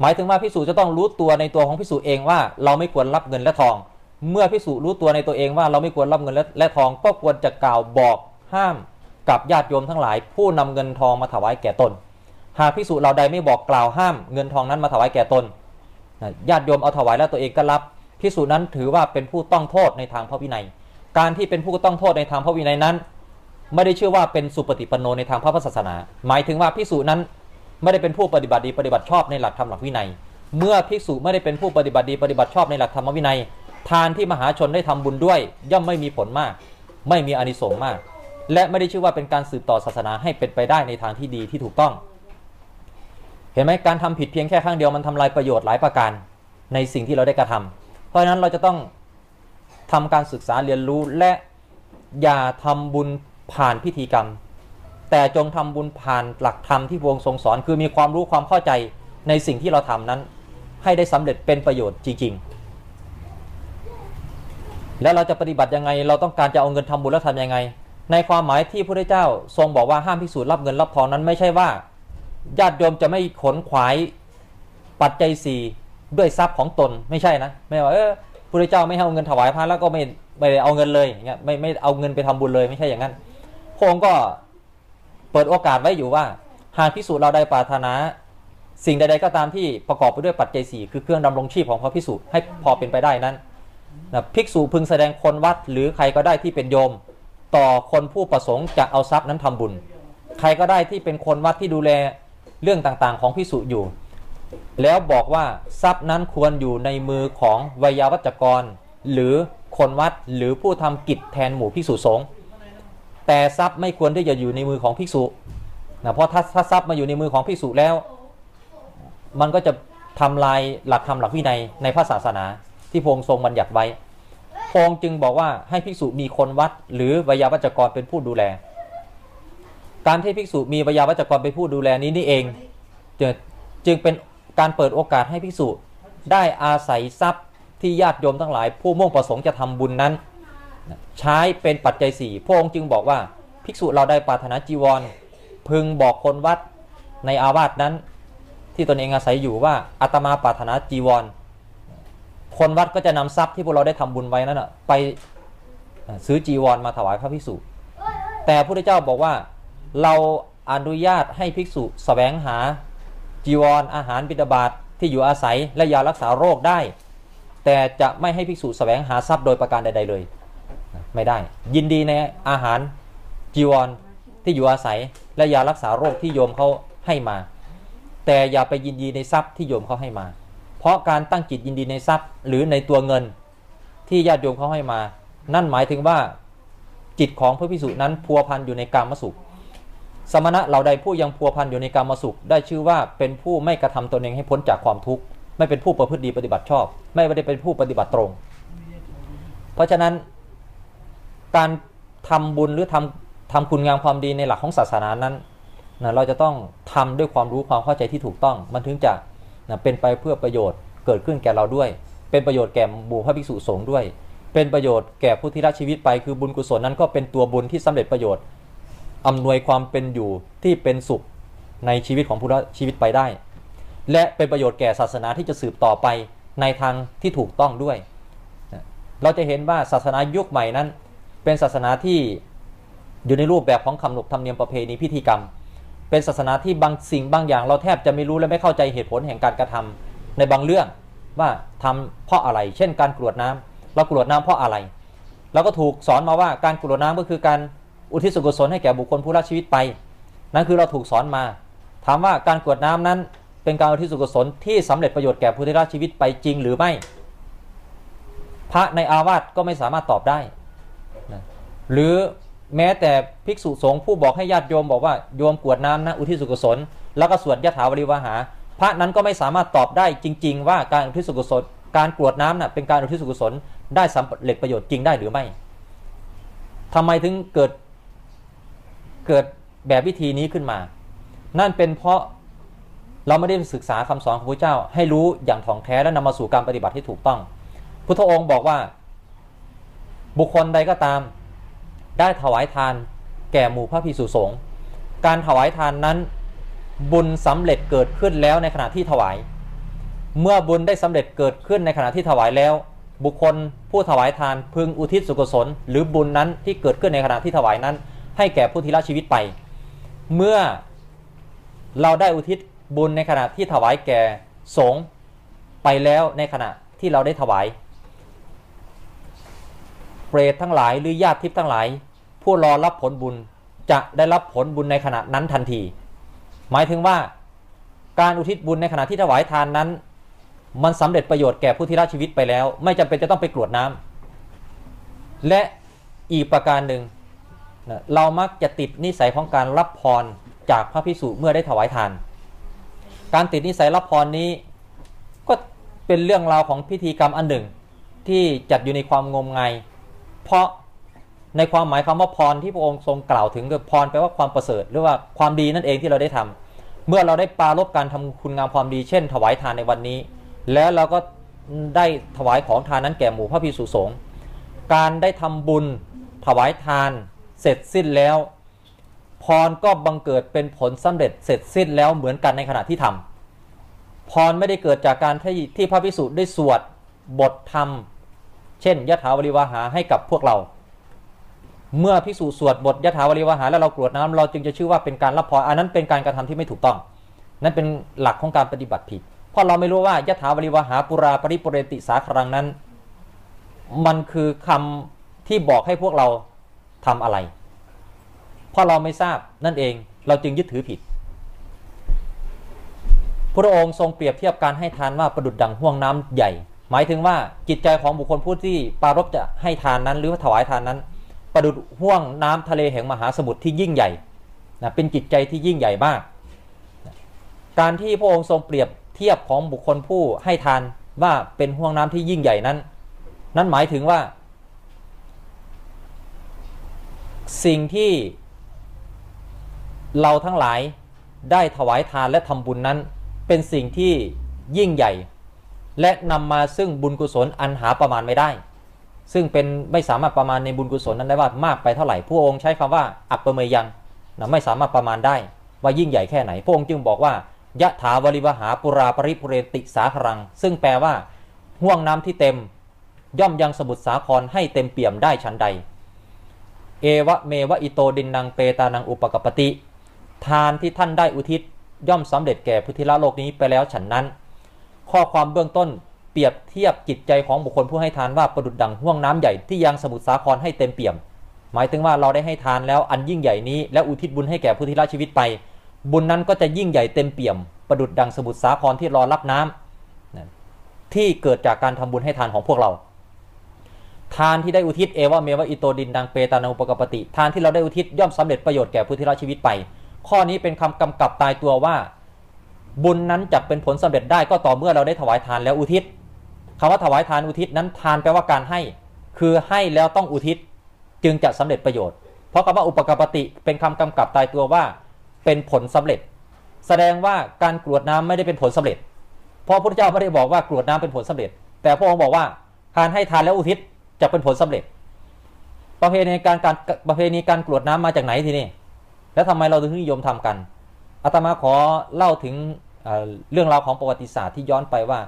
หมายถึงว่าภิกษุจะต้องรู้ตัวในตัวของภิกษุเองว่า เราไม่ควรรับเงินและทอง เมื่อภิกษุรู้ตัวในตัวเองว่าเราไม่ควรรับเงินและทอง ก็ควรจะกล่าวบอกห้ามกับญาติโยมทั้งหลาย ผู้นำเงินทองมาถวายแก่ตน หากพิสูจเราใดไม่บอกกล่าวห้าม เงินทองนั้นมาถวายแก่ตนญาติโยมเอาถวายแล้วตัวเองก็รับพิสูจนั้นถือว่าเป็นผู้ต้องโทษในทางพระวินัย การที่เป็นผู้ต้องโทษในทางพระวินัยนั้น ไม่ได้ชื่อว่าเป็นสุปฏิปันโนในทางพระพุทธศาสนา หมายถึงว่าพิสูจนั้นไม่ได้เป็นผู้ปฏิบัติดีปฏิบัติชอบในหลักธรรมหลักวินัย เมื่อภิกษุไม่ได้เป็นผู้ปฏิบัติดีปฏิบัติชอบในหลักธรรมวินัย ทานที่มหาชนได้ทำบุญด้วย ย่อมไม่มีผลมาก ไม่มีอนิสงส์มาก และไม่ได้ชื่อว่าเป็นการสืบต่อศาสนาให้เป็นไปได้ในทางที่ดีที่ถูกต้อง เห็นไหมการทำผิดเพียงแค่ครั้งเดียวมันทำลายประโยชน์หลายประการในสิ่งที่เราได้กระทำเพราะฉะนั้นเราจะต้อง ทำการศึกษาเรียนรู้และอย่าทำบุญผ่านพิธีกรรม แต่จงทำบุญผ่านหลักธรรมที่พระองค์ทรงสอน คือมีความรู้ความเข้าใจในสิ่งที่เราทำนั้น ให้ได้สำเร็จเป็นประโยชน์จริง ๆ แล้วเราจะปฏิบัติยังไง เราต้องการจะเอาเงินทำบุญแล้วทำยังไง ในความหมายที่พระพุทธเจ้าทรงบอกว่าห้ามพิสูจน์รับเงินรับทองนั้นไม่ใช่ว่าญาติโยมจะไม่ขนขวายปัจจัยสี่ด้วยทรัพย์ของตนไม่ใช่นะ ไม่ว่าเออ พระเจ้าไม่ให้เอาเงินถวายพระแล้วก็ไม่ไม่เอาเงินเลยอย่างเงี้ยไม่ไม่เอาเงินไปทำบุญเลยไม่ใช่อย่างนั้นพระองค์ก็เปิดโอกาสไว้อยู่ว่า หากพิสูจน์เราได้ปรารถนาสิ่งใดๆก็ตามที่ประกอบไปด้วยปัจจัยสี่คือเครื่องดำรงชีพของพระพิสูจน์ให้พอเป็นไปได้นั้นนะภิกษุพึงแสดงคนวัดหรือใครก็ได้ที่เป็นโยม ต่อคนผู้ประสงค์จะเอาทรัพย์นั้นทำบุญ ใครก็ได้ที่เป็นคนวัดที่ดูแลเรื่องต่างๆ ของพิสุอยู่ แล้วบอกว่าทรัพย์นั้นควรอยู่ในมือของวยาวัจกร หรือคนวัดหรือผู้ทำกิจแทนหมู่พิสุสงฆ์แต่ทรัพย์ไม่ควรที่จะอยู่ในมือของภิกษุนะเพราะถ้าถ้าทรัพย์มาอยู่ในมือของภิกษุแล้ว มันก็จะทำลายหลักธรรมหลักวินัยในพระศาสนา ที่พงค์ทรงบัญญัติไว้พงค์จึงบอกว่าให้ภิกษุมีคนวัด หรือวิยาวัจกรเป็นผู้ดูแล การที่ภิกษุมีวิยาวัจกรเป็นผู้ดูแลนี้นี่เองจึงเป็น การเปิดโอกาสให้ภิกษุได้อาศัยทรัพย์ที่ญาติโยมทั้งหลาย ผู้มุ่งประสงค์จะทำบุญนั้น ใช้เป็นปัจจัยสี่พระองค์จึงบอกว่าภิกษุเราได้ปารถนาจีวร พึงบอกคนวัดในอาวาสนั้น ที่ตนเองอาศัยอยู่ว่าอาตมาปารถนาจีวร คนวัดก็จะนำทรัพย์ที่พวกเราได้ทำบุญไว้นั้นไปซื้อจีวรมาถวายพระภิกษุ แต่พระพุทธเจ้าบอกว่าเราอนุญาตให้ภิกษุสแสวงหา จีวรออาหารบิดาบาตทที่อยู่อาศัยและยารักษาโรคได้ แต่จะไม่ให้ภิกษุสแสวงหาทรัพย์โดยประการใด ๆ เลย ไม่ได้ ยินดีในอาหารจีวรที่อยู่อาศัยและยารักษาโรคที่โยมเขาให้มา แต่อย่าไปยินดีในทรัพย์ที่โยมเขาให้มา เพราะการตั้งจิตยินดีในทรัพย์ หรือในตัวเงินที่ญาติโยมเขาให้มา นั่นหมายถึงว่าจิตของพระพิสุนั้นพัวพันอยู่ในกามสุข สมณะเราใดผู้ยังพัวพันอยู่ในกามสุข ได้ชื่อว่าเป็นผู้ไม่กระทำตนเองให้พ้นจากความทุกข์ ไม่เป็นผู้ประพฤติดีปฏิบัติชอบ ไม่ได้เป็นผู้ปฏิบัติตรง เพราะฉะนั้น การทำบุญหรือทำทำคุณงามความดีในหลักของศาสนานั้นนะเราจะต้องทำด้วยความรู้ความเข้าใจที่ถูกต้อง มันถึงจะนะเป็นไปเพื่อประโยชน์เกิดขึ้นแก่เราด้วย เป็นประโยชน์แก่หมู่พระภิกษุสงฆ์ด้วย เป็นประโยชน์แก่ผู้ที่ละชีวิตไปคือบุญกุศลนั้นก็เป็นตัวบุญที่สำเร็จประโยชน์ อำนวยความเป็นอยู่ที่เป็นสุขในชีวิตของผู้ละชีวิตไปได้ และเป็นประโยชน์แก่ศาสนาที่จะสืบต่อไปในทางที่ถูกต้องด้วย เราจะเห็นว่าศาสนายุคใหม่นั้น เป็นศาสนาที่อยู่ในรูปแบบของคำนบธรรมเนียมประเพณีพิธีกรรม เป็นศาสนาที่บางสิ่งบางอย่าง เราแทบจะไม่รู้และไม่เข้าใจเหตุผลแห่งการกระทำในบางเรื่องว่าทำเพราะอะไร เช่น การกรวดน้ำเรากรวดน้ำเพราะอะไร เราก็ถูกสอนมาว่าการกรวดน้ำก็คือการ อุทิศกุศลให้แก่บุคคลผู้ละชีวิตไป นั่นคือเราถูกสอนมา ถามว่าการกรวดน้ำนั้น เป็นการอุทิศกุศลที่สำเร็จประโยชน์แก่ผู้ที่ละชีวิตไปจริงหรือไม่ พระในอาวาสก็ไม่สามารถตอบได้นะหรือแม้แต่ภิกษุสงฆ์ผู้บอกให้ญาติโยมบอกว่าโยมกวดน้ำนะอุทิศกุศล แล้วก็สวดยะถาวริวหา พระนั้นก็ไม่สามารถตอบได้จริง ๆ ว่าการอุทิศกุศล การกวดน้ำนะ่ะเป็นการอุทิศกุศลได้สำเร็จประโยชน์จริงได้หรือไม่ทำไมถึงเกิด เกิดแบบวิธีนี้ขึ้นมา นั่นเป็นเพราะเราไม่ได้ศึกษาคำสอนของพระเจ้า ให้รู้อย่างถ่องแท้และนำมาสู่การปฏิบัติที่ถูกต้อง พุทธองค์บอกว่า บุคคลใดก็ตาม ได้ถวายทาน แก่หมู่พระภิกษุสงฆ์การถวายทานนั้น บุญสำเร็จเกิดขึ้นแล้วในขณะที่ถวาย เมื่อบุญได้สำเร็จเกิดขึ้นในขณะที่ถวายแล้ว บุคคลผู้ถวายทานพึงอุทิศสุกศลหรือบุญนั้นที่เกิดขึ้นในขณะที่ถวายนั้น ให้แก่ผู้ที่ละชีวิตไป เมื่อเราได้อุทิศบุญในขณะที่ถวายแก่สงฆ์ไปแล้วในขณะที่เราได้ถวาย เปรตทั้งหลายหรือญาติทิพย์ทั้งหลาย ผู้รอรับผลบุญจะได้รับผลบุญในขณะนั้นทันที หมายถึงว่าการอุทิศบุญในขณะที่ถวายทานนั้น มันสำเร็จประโยชน์แก่ผู้ที่ละชีวิตไปแล้ว ไม่จำเป็นจะต้องไปกรวดน้ำและอีกประการหนึ่ง นะเรามักจะติดนิสัยของการรับพรจากพระพิสุเมื่อได้ถวายทาน การติดนิสัยรับพรนี้ก็เป็นเรื่องราวของพิธีกรรมอันหนึ่ง ที่จัดอยู่ในความงมงายเพราะในความหมายคำว่าพรที่พระองค์ทรงกล่าวถึงคือพรแปลว่าความประเสริฐหรือว่าความดีนั่นเองที่เราได้ทำเมื่อเราได้ปารบการทำคุณงามความดีเช่น ถวายทานในวันนี้ แล้วเราก็ได้ถวายของทานนั้นแก่หมู่พระภิกษุสงฆ์การได้ทำบุญถวายทาน เสร็จสิ้นแล้ว พรก็บังเกิดเป็นผลสำเร็จเสร็จสิ้นแล้วเหมือนกันในขณะที่ทำพรไม่ได้เกิดจากการที่ที่พระภิกษุได้สวดบทธรรม เช่นยะถาวริวาหาให้กับพวกเรา เมื่อภิกษุสวดบทยะถาวริวาหา แล้วเรากรวดน้ำเราจึงจะชื่อว่าเป็นการรับพรอันนั้นเป็นการกระทำที่ไม่ถูกต้อง นั่นเป็นหลักของการปฏิบัติผิด เพราะเราไม่รู้ว่ายะถาวริวาหาปุราปริปุเรติสาครังนั้น มันคือคำที่บอกให้พวกเรา ทำอะไร เพราะเราไม่ทราบนั่นเองเราจึงยึดถือผิด พระองค์ทรงเปรียบเทียบการให้ทานว่าประดุดดังห่วงน้ำใหญ่ หมายถึงว่าจิตใจของบุคคลผู้ที่ปรารบจะให้ทานนั้น หรือว่าถวายทานนั้น ประดุดห่วงน้ำทะเลแห่งมหาสมุทรที่ยิ่งใหญ่นะเป็นจิตใจที่ยิ่งใหญ่มาก การที่พระองค์ทรงเปรียบเทียบของบุคคลผู้ให้ทานว่าเป็นห่วงน้ำที่ยิ่งใหญ่นั้น นั่นหมายถึงว่า สิ่งที่เราทั้งหลายได้ถวายทานและทำบุญนั้น เป็นสิ่งที่ยิ่งใหญ่ และนำมาซึ่งบุญกุศลอันหาประมาณไม่ได้ ซึ่งเป็นไม่สามารถประมาณในบุญกุศลนั้นได้ว่ามากไปเท่าไหร่พระองค์ใช้คำว่า อัปเปเมยังนะไม่สามารถประมาณได้ ว่ายิ่งใหญ่แค่ไหนพระองค์จึงบอกว่ายะถาวริวหาปุราปริปุเรติสาครัง ซึ่งแปลว่าห่วงน้ำที่เต็ม ย่อมยังสมุทรสาครให้เต็มเปี่ยมได้ชั้นใด เอวะเมวะอิโตดินนังเปตานังอุปกปติ ทานที่ท่านได้อุทิศย่อมสำเร็จแก่พุทธิละโลกนี้ไปแล้วฉันนั้น ข้อความเบื้องต้นเปรียบเทียบจิตใจของบุคคลผู้ให้ทานว่าประดุดดังห่วงน้ำใหญ่ที่ยังสมุทรสาครให้เต็มเปี่ยม หมายถึงว่าเราได้ให้ทานแล้วอันยิ่งใหญ่นี้และอุทิศบุญให้แก่พุทธิละชีวิตไป บุญนั้นก็จะยิ่งใหญ่เต็มเปี่ยม ประดุดดังสมุทรสาครที่รอรับน้ำนะที่เกิดจากการทำบุญให้ทานของพวกเรา ทานที่ได้อุทิศเอวะเมวะอิโตดินดังเปตานาุปกปติ ทานที่เราได้อุทิศย่อมสำเร็จประโยชน์แก่ผู้ที่ละชีวิตไป ข้อนี้เป็นคำกำกับตายตัวว่า บุญนั้นจะเป็นผลสำเร็จได้ก็ต่อเมื่อเราได้ถวายทานแล้วอุทิศคำว่าถวายทานอุทิศนั้นทานแปลว่าการให้ คือให้แล้วต้องอุทิศ จึงจะสำเร็จประโยชน์ เพราะคำว่าอุปกปติเป็นคำกำกับตายตัวว่า เป็นผลสำเร็จ แสดงว่าการกรวดน้ำไม่ได้เป็นผลสำเร็จเพราะพระพุทธเจ้าไม่ได้บอกว่ากรวดน้ำเป็นผลสำเร็จ แต่พระองค์บอกว่าการให้ทานแล้วอุทิศ จะเป็นผลสำเร็จ ประเพณีการการประเพณีการกรวดน้ำมาจากไหนทีนี่แล้วทำไมเราถึงนิยมทำกันอาตมาขอเล่าถึงเเรื่องราวของประวัติศาสตร์ที่ย้อนไปว่า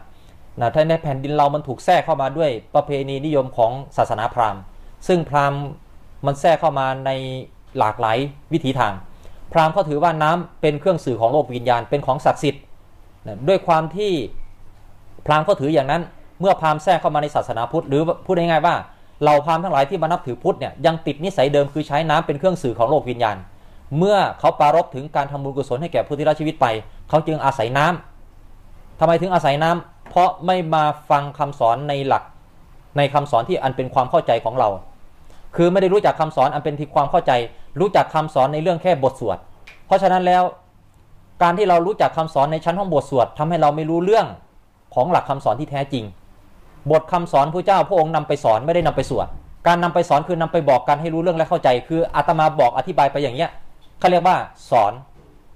ถ้าในแผ่นดินเรามันถูกแทรกเข้ามาด้วยประเพณีนิยมของศาสนาพราหมณ์ ซึ่งพราหมณ์มันแทรกเข้ามาในหลากหลายวิถีทาง พราหมณ์เขาถือว่าน้ำเป็นเครื่องสื่อของโลกวิญญาณเป็นของศักดิ์สิทธิ์ด้วยความที่พราหมณ์เขาถืออย่างนั้น เมื่อพราหมณ์แทรกเข้ามาในศาสนาพุทธหรือพูดง่ายๆว่าเราพราหมณ์ทั้งหลายที่มานับถือพุทธเนี่ยยังติดนิสัยเดิมคือใช้น้ำเป็นเครื่องสื่อของโลกวิญญาณ เมื่อเขาปรารบถึงการทำบุญกุศลให้แก่ผู้ที่ละชีวิตไป เขาจึงอาศัยน้ำทำไมถึงอาศัยน้ำเพราะไม่มาฟังคำสอนในหลัก ในคำสอนที่อันเป็นความเข้าใจของเรา คือไม่ได้รู้จักคำสอนอันเป็นที่ความเข้าใจ รู้จักคำสอนในเรื่องแค่บทสวด เพราะฉะนั้นแล้วการที่เรารู้จักคำสอนในชั้นห้องบทสวดทำให้เราไม่รู้เรื่องของหลักคำสอนที่แท้จริง บทคำสอนพระเจ้าพระองค์นำไปสอนไม่ได้นำไปสวดการนำไปสอนคือนำไปบอกกันให้รู้เรื่องและเข้าใจ คืออาตมาบอกอธิบายไปอย่างเนี้ยเขาเรียกว่าสอน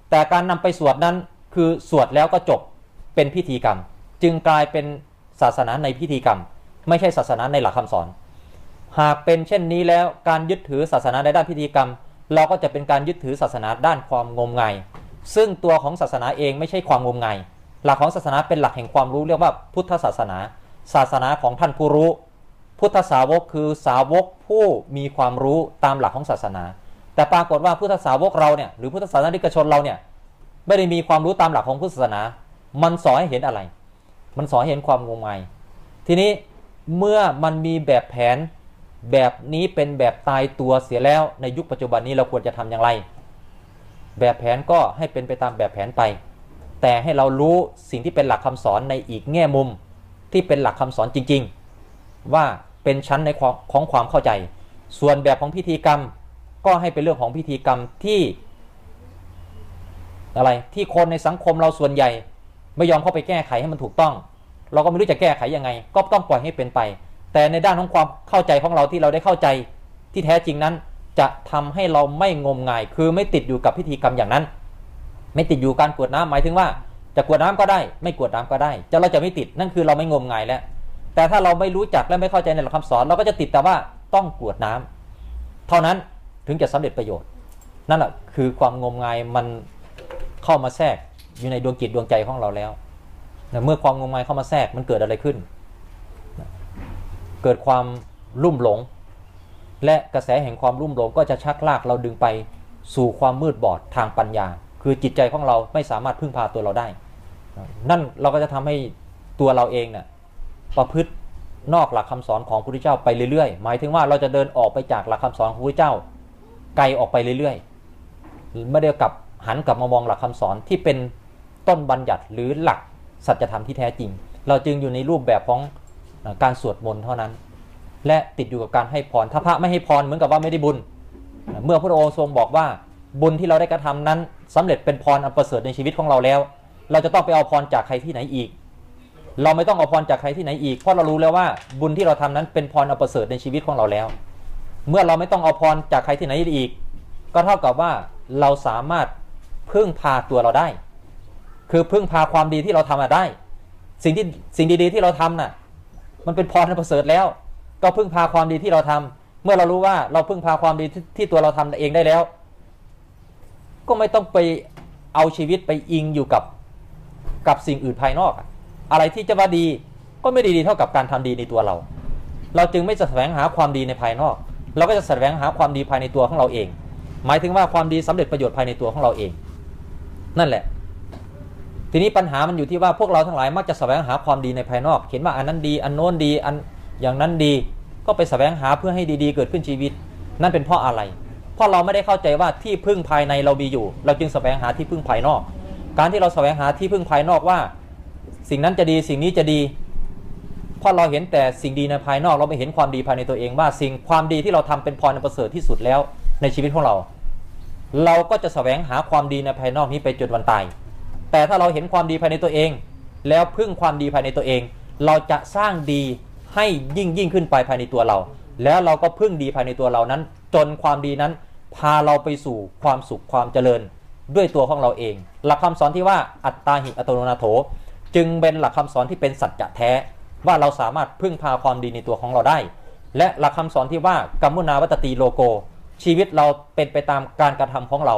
แต่การนำไปสวดนั้นคือสวดแล้วก็จบเป็นพิธีกรรม จึงกลายเป็นศาสนาในพิธีกรรม ไม่ใช่ศาสนาในหลักคำสอน หากเป็นเช่นนี้แล้วการยึดถือศาสนาในด้านพิธีกรรม เราก็จะเป็นการยึดถือศาสนาด้านความงมงายซึ่งตัวของศาสนาเองไม่ใช่ความงมงายหลักของศาสนาเป็นหลักแห่งความรู้เรียกว่าพุทธศาสนา ศาสนาของท่านผู้รู้ พุทธสาวกคือสาวกผู้มีความรู้ตามหลักของศาสนา แต่ปรากฏว่าพุทธสาวกเราเนี่ยหรือพุทธศาสนิกชนเราเนี่ยไม่ได้มีความรู้ตามหลักของพุทธศาสนา มันสอนให้เห็นอะไร มันสอนให้เห็นความงมงาย ทีนี้เมื่อมันมีแบบแผนแบบนี้เป็นแบบตายตัวเสียแล้วในยุคปัจจุบันนี้เราควรจะทำอย่างไร แบบแผนก็ให้เป็นไปตามแบบแผนไป แต่ให้เรารู้สิ่งที่เป็นหลักคำสอนในอีกแง่มุม ที่เป็นหลักคำสอนจริง ๆ ว่าเป็นชั้นในของของความเข้าใจ ส่วนแบบของพิธีกรรมก็ให้เป็นเรื่องของพิธีกรรมที่อะไรที่คนในสังคมเราส่วนใหญ่ ไม่ยอมเข้าไปแก้ไขให้มันถูกต้อง เราก็ไม่รู้จะแก้ไขยังไง ก็ต้องปล่อยให้เป็นไป แต่ในด้านของความเข้าใจของเราที่เราได้เข้าใจที่แท้จริงนั้น จะทำให้เราไม่งมงาย คือไม่ติดอยู่กับพิธีกรรมอย่างนั้น ไม่ติดอยู่การกวดน้ำหมายถึงว่า จะกวดน้ำก็ได้ ไม่กวดน้ำก็ได้จะเราจะไม่ติดนั่นคือเราไม่งมงายแล้ว แต่ถ้าเราไม่รู้จักและไม่เข้าใจในหลักคำสอน เราก็จะติดแต่ว่าต้องกวดน้ำเท่านั้นถึงจะสำเร็จประโยชน์ นั่นแหละคือความงมงายมันเข้ามาแทรกอยู่ในดวงจิตดวงใจของเราแล้วเมื่อความงมงายเข้ามาแทรกมันเกิดอะไรขึ้น เกิดความลุ่มหลง และกระแสแห่งความลุ่มหลงก็จะชักลากเราดึงไปสู่ความมืดบอดทางปัญญา คือจิตใจของเราไม่สามารถพึ่งพาตัวเราได้ นั่นเราก็จะทำให้ตัวเราเองเนะ่ยประพฤตินอกหลักคำสอนของพระพุทธเจ้าไปเรื่อยๆ หมายถึงว่าเราจะเดินออกไปจากหลักคำสอนของพระพุทธเจ้า ไกลออกไปเรื่อยๆไม่ได้กลับหันกลับมามองหลักคำสอนที่เป็นต้นบัญญัติหรือหลักสัจธรรมที่แท้จริง เราจึงอยู่ในรูปแบบของการสวดมนต์เท่านั้น และติดอยู่กับการให้พรถ้าพระไม่ให้พรเหมือนกับว่าไม่ได้บุญ เมื่อพระองค์ทรงบอกว่าบุญที่เราได้กระทำนั้นสำเร็จเป็นพรอันประเสริฐในชีวิตของเราแล้ว เราจะต้องไปเอาพรจากใครที่ไหนอีก เราไม่ต้องเอาพรจากใครที่ไหนอีกเพราะเรารู้แล้วว่าบุญที่เราทำนั้นเป็นพรอันประเสริฐในชีวิตของเราแล้ว เมื่อเราไม่ต้องเอาพรจากใครที่ไหนอีก ก็เท่ากับว่าเราสามารถพึ่งพาตัวเราได้ คือพึ่งพาความดีที่เราทำอะได้ สิ่งที่สิ่งดีๆที่เราทำน่ะ มันเป็นพรอันประเสริฐแล้ว ก็พึ่งพาความดีที่เราทำเมื่อเรารู้ว่าเราพึ่งพาความดีที่ตัวเราทำเองได้แล้ว ก็ไม่ต้องไปเอาชีวิตไปอิงอยู่กับ กับสิ่งอื่นภายนอก อะไรที่จะว่าดีก็ไม่ด้ดีเท่ากับการทำดีในตัวเรา เราจึงไม่จะแสวงหาความดีในภายนอก เราก็จะแสวงหาความดีภายในตัวของเราเอง หมายถึงว่าความดีสำเร็จประโยชน์ภายในตัวของเราเอง นั่นแหละ ทีนี้ปัญหามันอยู่ที่ว่าพวกเราทั้งหลายมักจะแสวงหาความดีในภายนอก เห็นว่าอันนั้นดี อันโน้นดี อันอย่างนั้นดี ก็ไปแสวงหาเพื่อให้ดีๆ เกิดขึ้นชีวิต นั่นเป็นเพราะอะไร เพราะเราไม่ได้เข้าใจว่าที่พึ่งภายในเรามีอยู่ เราจึงแสวงหาที่พึ่งภายนอก การที่เราแสวงหาที่พึ่งภายนอกว่า สิ่งนั้นจะดีสิ่งนี้จะดี เพราะเราเห็นแต่สิ่งดีในภายนอกเราไม่เห็นความดีภายในตัวเองว่า สิ่งความดีที่เราทำเป็นพรอันประเสริฐที่สุดแล้วในชีวิตของเรา เราก็จะแสวงหาความดีในภายนอกนี้ไปจนวันตาย แต่ถ้าเราเห็นความดีภายในตัวเอง แล้วพึ่งความดีภายในตัวเอง เราจะสร้างดีให้ยิ่งยิ่งขึ้นไปภายในตัวเรา แล้วเราก็พึ่งดีภายในตัวเรานั้น จนความดีนั้น พาเราไปสู่ความสุขความเจริญ ด้วยตัวของเราเอง หลักคำสอนที่ว่าอัตตาหิอัตโนนาโถ จึงเป็นหลักคำสอนที่เป็นสัจจะแท้ ว่าเราสามารถพึ่งพาความดีในตัวของเราได้ และหลักคำสอนที่ว่ากัมมุนาวัตติโลโก ชีวิตเราเป็นไปตามการกระทำของเรา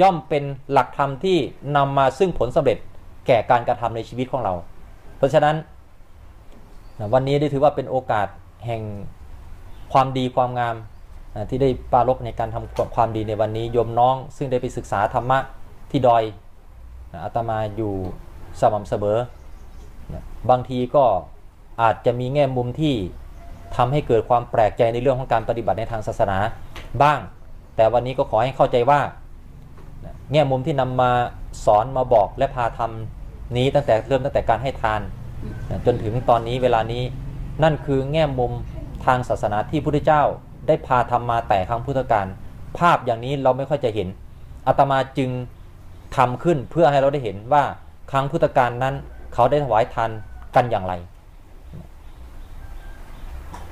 ย่อมเป็นหลักธรรมที่นำมาซึ่งผลสำเร็จแก่การกระทำในชีวิตของเรา เพราะฉะนั้นวันนี้ได้ถือว่าเป็นโอกาสแห่งความดีความงาม ที่ได้ปารบในการทำความดีในวันนี้โยมน้อง ซึ่งได้ไปศึกษาธรรมะที่ดอยอาตมาอยู่สม่ำเสมอบางทีก็อาจจะมีแง่มุมที่ทำให้เกิดความแปลกใจในเรื่องของการปฏิบัติในทางศาสนาบ้าง แต่วันนี้ก็ขอให้เข้าใจว่า แง่มุมที่นำมาสอนมาบอกและพาทำนี้ตั้งแต่เริ่มตั้งแต่การให้ทาน จนถึงตอนนี้เวลานี้นั่นคือแง่มุมทางศาสนาที่พระพุทธเจ้า ได้พาทำมาแต่ครั้งพุทธกาลภาพอย่างนี้เราไม่ค่อยจะเห็นอาตมาจึงทำขึ้นเพื่อให้เราได้เห็นว่าครั้งพุทธกาลนั้น เขาได้ถวายทานกันอย่างไร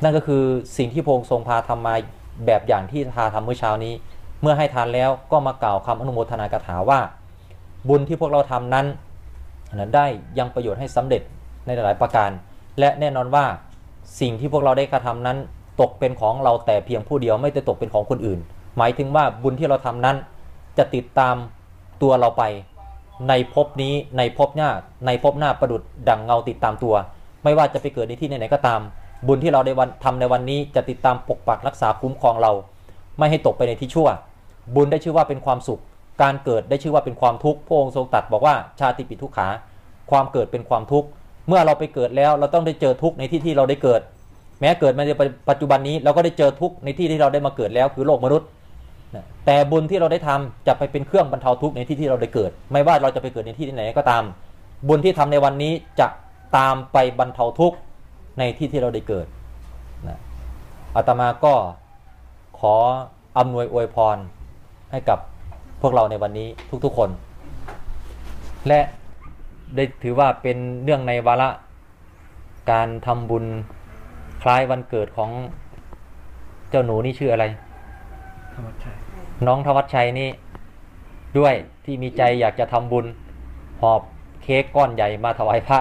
นั่นก็คือสิ่งที่พงค์ทรงพาทำมาแบบอย่างที่พาทำเมื่อเช้านี้ เมื่อให้ทานแล้วก็มากล่าวคำอนุโมทนากถาว่า บุญที่พวกเราทำนั้นนั้นได้ยังประโยชน์ให้สำเร็จในหลายประการ และแน่นอนว่าสิ่งที่พวกเราได้กระทำนั้น ตกเป็นของเราแต่เพียงผู้เดียวไม่ได้ตกเป็นของคนอื่น หมายถึงว่าบุญที่เราทำนั้น จะติดตามตัวเราไป ในภพนี้ในภพหน้า ในภพหน้าประดุดดังเงาติดตามตัว ไม่ว่าจะไปเกิดในที่ไหนก็ตาม บุญที่เราได้วันทำในวันนี้จะติดตามปกปักรักษาคุ้มครองเรา ไม่ให้ตกไปในที่ชั่ว บุญได้ชื่อว่าเป็นความสุข การเกิดได้ชื่อว่าเป็นความทุกข์พระองค์ทรงตรัสบอกว่าชาติปิทุกขา ความเกิดเป็นความทุกข์เมื่อเราไปเกิดแล้วเราต้องได้เจอทุกข์ในที่ที่เราได้เกิด แม้เกิดมาในปัจจุบันนี้เราก็ได้เจอทุกข์ในที่ที่เราได้มาเกิดแล้วคือโลกมนุษย์แต่บุญที่เราได้ทำจะไปเป็นเครื่องบรรเทาทุกข์ในที่ที่เราได้เกิด ไม่ว่าเราจะไปเกิดในที่ไหนก็ตาม บุญที่ทำในวันนี้จะตามไปบรรเทาทุกข์ในที่ที่เราได้เกิดนะอาตมาก็ขออำนวยอวยพรให้กับพวกเราในวันนี้ทุกๆคน และได้ถือว่าเป็นเรื่องในวาระการทำบุญ คล้ายวันเกิดของเจ้าหนูนี่ชื่ออะไรธรรมชัยน้องทวัชชัยนี่ด้วยที่มีใจอยากจะทำบุญหอบเค้กก้อนใหญ่มาถวายพระ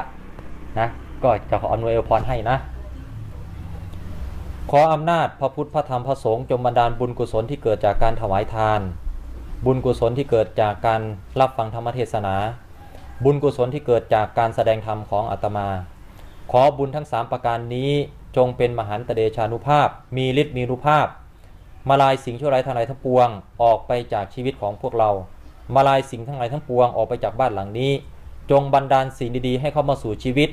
นะก็จะขออำนวยอวยพรให้นะ ขออำนาจพระพุทธพระธรรมพระสงฆ์จงบันดาลบุญกุศลที่เกิดจากการถวายทาน บุญกุศลที่เกิดจากการรับฟังธรรมเทศนา บุญกุศลที่เกิดจากการแสดงธรรมของอาตมา ขอบุญทั้งสามประการนี้ จงเป็นมหันตเดชานุภาพ มีฤทธิ์มีนุภาพ มาลายสิ่งชั่วร้ายทั้งหลายทั้งปวงออกไปจากชีวิตของพวกเรา มาลายสิ่งทั้งหลายทั้งปวงออกไปจากบ้านหลังนี้ จงบันดาลสิ่งดีๆ ให้เข้ามาสู่ชีวิต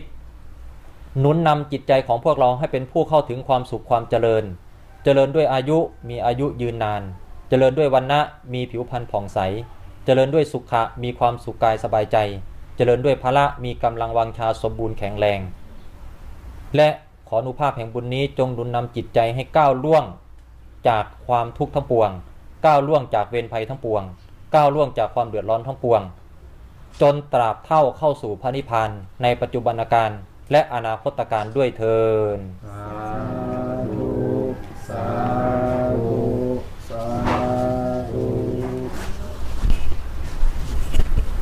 หนุนนำจิตใจของพวกเราให้เป็นผู้เข้าถึงความสุขความเจริญ เจริญด้วยอายุมีอายุยืนนาน เจริญด้วยวันนะมีผิวพรรณผ่องใส เจริญด้วยสุขะมีความสุขกายสบายใจ เจริญด้วยพละมีกำลังวังชาสมบูรณ์แข็งแรง และ ขออนุภาพแห่งบุญนี้จงดุลนำจิตใจให้ก้าวล่วงจากความทุกข์ทั้งปวง ก้าวล่วงจากเวรภัยทั้งปวง ก้าวล่วงจากความเดือดร้อนทั้งปวง จนตราบเท่าเข้าสู่พระนิพพานในปัจจุบันการและอนาคตการด้วยเทินสาธุสา